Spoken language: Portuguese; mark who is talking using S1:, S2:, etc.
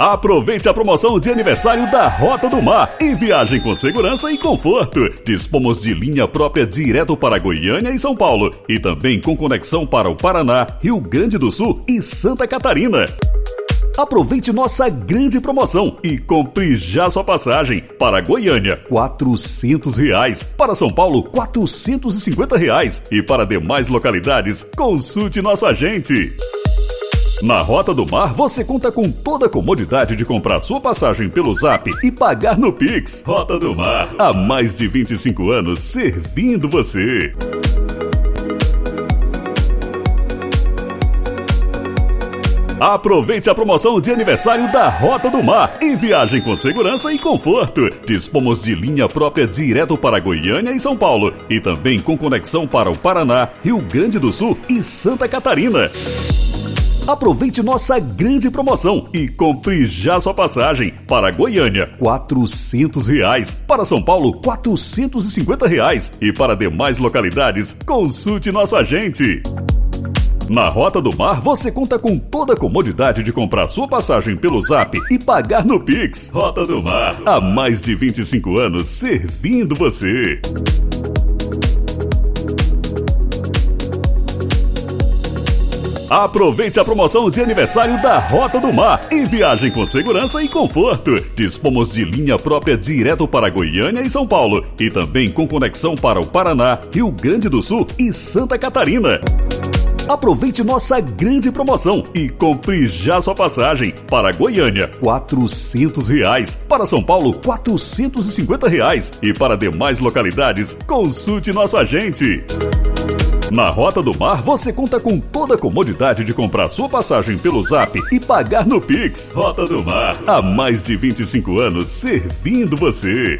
S1: Aproveite a promoção de aniversário da Rota do Mar e viagem com segurança e conforto. Dispomos de linha própria direto para Goiânia e São Paulo e também com conexão para o Paraná, Rio Grande do Sul e Santa Catarina. Aproveite nossa grande promoção e compre já sua passagem para Goiânia, quatrocentos reais, para São Paulo, quatrocentos e reais e para demais localidades, consulte nosso agente. Na Rota do Mar, você conta com toda a comodidade de comprar sua passagem pelo Zap e pagar no Pix. Rota do Mar, há mais de 25 anos servindo você. Aproveite a promoção de aniversário da Rota do Mar e viagem com segurança e conforto. Dispomos de linha própria direto para Goiânia e São Paulo e também com conexão para o Paraná, Rio Grande do Sul e Santa Catarina. Aproveite nossa grande promoção e compre já sua passagem para Goiânia, quatrocentos reais, para São Paulo, quatrocentos e cinquenta reais e para demais localidades, consulte nosso agente. Na Rota do Mar, você conta com toda a comodidade de comprar sua passagem pelo Zap e pagar no Pix. Rota do Mar, há mais de 25 anos servindo você. Aproveite a promoção de aniversário da Rota do Mar e viagem com segurança e conforto. Dispomos de linha própria direto para Goiânia e São Paulo e também com conexão para o Paraná, Rio Grande do Sul e Santa Catarina. Aproveite nossa grande promoção e compre já sua passagem para Goiânia, quatrocentos reais, para São Paulo, quatrocentos e reais e para demais localidades, consulte nosso agente. Na Rota do Mar, você conta com toda a comodidade de comprar sua passagem pelo Zap e pagar no Pix. Rota do Mar, há mais de 25 anos servindo você.